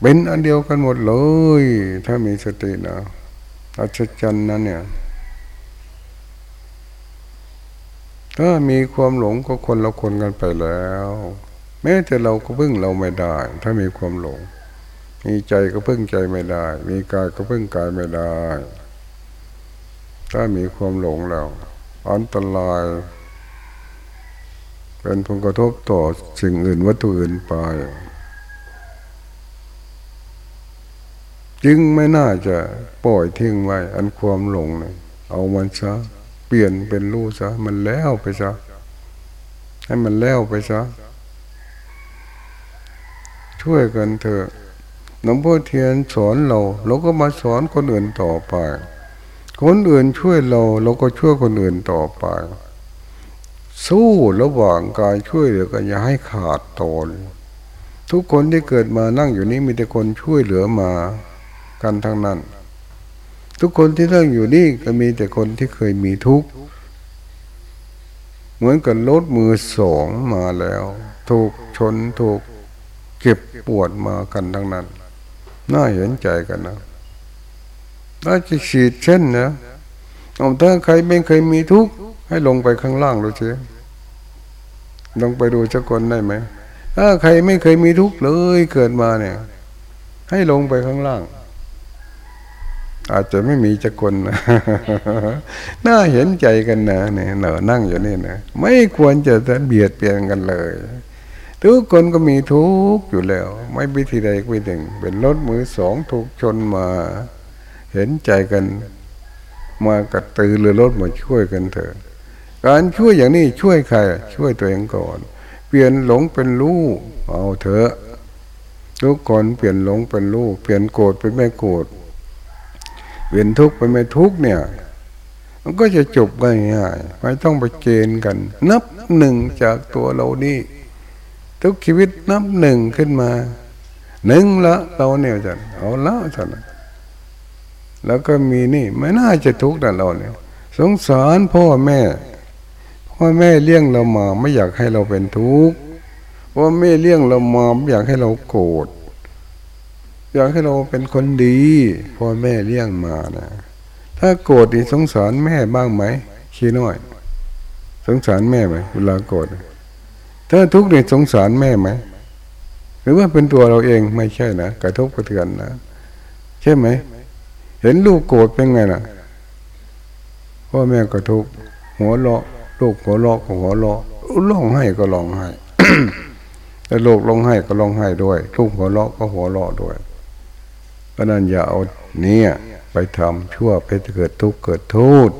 เป็นอันเดียวกันหมดเลย ถ้ามีสตินะอัศจรรย์นั้นเนี่ย ถ้ามีความหลงก็คนละคนกันไปแล้ว แม้แต่เราก็พึ่งเราไม่ได้ ถ้ามีความหลง มีใจก็พึ่งใจไม่ได้ มีกายก็พึ่งกายไม่ได้ ถ้ามีความหลงแล้ว อันตราย เป็นผลกระทบต่อสิ่งอื่นวัตถุอื่นไป จึงไม่น่าจะปล่อยทิ้งไว้ อันความหลงเนี่ยเอามันซะเปลี่ยนเป็นรู้ซะมันแล้วไปซะให้มันแล้วไปซะช่วยกันเถอะหลวงพ่อเทียนสอนเราเราก็มาสอนคนอื่นต่อไป คนอื่นช่วยเราเราก็ช่วยคนอื่นต่อไป สู้ระหว่างการช่วยเหลือกันอย่าให้ขาดตอนทุกคนที่เกิดมานั่งอยู่นี้มีแต่คนช่วยเหลือมากันทั้งนั้น ทุกคนที่นั่งอยู่นี่ก็มีแต่คนที่เคยมีทุกข์เหมือนกับรถมือสองมาแล้ว ถูกชนถูกเก็บปวดมากันทั้งนั้น น่าเห็นใจกันนะ ถ้าจะฉีดเช่นนะเอาถ้าใครไม่เคยมีทุกข์ให้ลงไปข้างล่างดูสิลงไปดูสักคนได้ไหมถ้าใครไม่เคยมีทุกข์เลยเกิดมาเนี่ย ให้ลงไปข้างล่าง อาจจะไม่มีจักคนนะน่าเห็นใจกันนะเนี่ยเหนอนั่งอยู่นี่นะไม่ควรจะเบียดเบียนกันเลยทุกคนก็มีทุกข์อยู่แล้ว ไม่วิธีใดวิธีหนึ่ง เป็นรถมือสองถูกชนมา เห็นใจกันมากระตือรือร้นมาช่วยกันเถอะ การช่วยอย่างนี้ช่วยใคร ช่วยตัวเองก่อน เปลี่ยนหลงเป็นรู้เอาเถอะทุกคนเปลี่ยนหลงเป็นรู้เปลี่ยนโกรธเป็นไม่โกรธเปลี่ยนทุกข์เป็นไม่ทุกข์เนี่ย มันก็จะจบง่ายๆไม่ต้องไปเกณฑ์กัน นับหนึ่งจากตัวเรานี่ทุกชีวิตนับหนึ่งขึ้นมาหนึ่งละเราเนี่ยจะเอาละท่าน แล้วก็มีนี่ไม่น่าจะทุกข์แต่เราเนี่ยสงสารพ่อแม่ พ่อแม่เลี้ยงเรามาไม่อยากให้เราเป็นทุกข์พ่อแม่เลี้ยงเรามาไม่อยากให้เราโกรธอยากให้เราเป็นคนดีพ่อแม่เลี้ยงมานะถ้าโกรธนี่สงสารแม่บ้างไหมขี้น้อย สงสารแม่ไหมเวลาโกรธถ้าทุกข์นี่สงสารแม่ไหมหรือว่าเป็นตัวเราเองไม่ใช่นะกระทบกระเทือนนะใช่ไหม เห็นลูกโกรธเป็นไงล่ะพ่อแม่ก็ทุกข์หัวเราะลูกหัวเราะก็หัวเราะร้องไห้ก็ร้องไห้แต่ลูกร้องไห้ก็ร้องไห้ด้วยลูกหัวเราะก็หัวเราะด้วยเพราะนั้นอย่าเอาเนี่ยไปทำชั่วไปเกิดทุกข์เกิดโทษ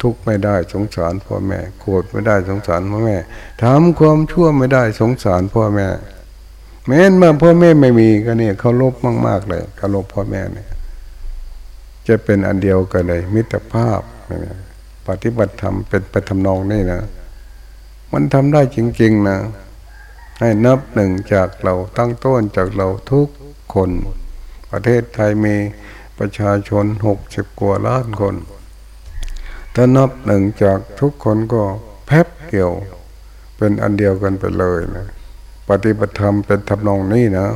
ทุกข์ไม่ได้สงสารพ่อแม่โกรธไม่ได้สงสารพ่อแม่ทำความชั่วไม่ได้สงสารพ่อแม่แม้นมาพ่อแม่ไม่มีก็เนี่ยเขาลบมาก ๆ เลยเขาลบพ่อแม่เนี่ย จะเป็นอันเดียวกันเลย มิตรภาพปฏิบัติธรรมเป็นไปทำนองนี่นะ มันทำได้จริงๆนะ ให้นับหนึ่งจากเราตั้งต้นจากเราทุกคน ประเทศไทยมีประชาชนหกสิบกว่าล้านคน ถ้านับหนึ่งจากทุกคนก็แพบเกี่ยว เป็นอันเดียวกันไปเลยนะ ปฏิบัติธรรมเป็นทำนองนี้นะ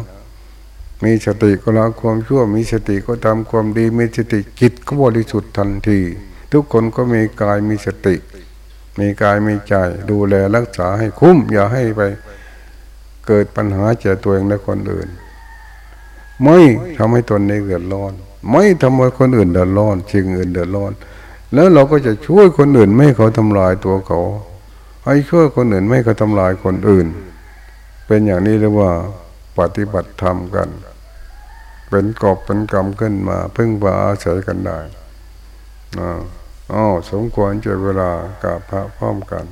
มีสติก็ละความชั่ว มีสติก็ทำความดี มีสติจิตก็บริสุทธิ์ทันที ทุกคนก็มีกายมีสติ มีกายมีใจ ดูแลรักษาให้คุ้ม อย่าให้ไปเกิดปัญหาเจอตัวเองและคนอื่น ไม่ทำให้ตนเองเดือดร้อน ไม่ทำให้คนอื่นเดือดร้อนชิงอื่นเดือดร้อน แล้วเราก็จะช่วยคนอื่นไม่เขาทำลายตัวเขาให้ช่วยคนอื่นไม่เขาทำลายคนอื่น เป็นอย่างนี้เรียกว่า ปฏิบัติธรรมกัน เป็นกอบเป็นกรรมขึ้นมาพึ่งพาอาศัยกันได้อ๋อสมควรจะเวลากับพระพร้อมกัน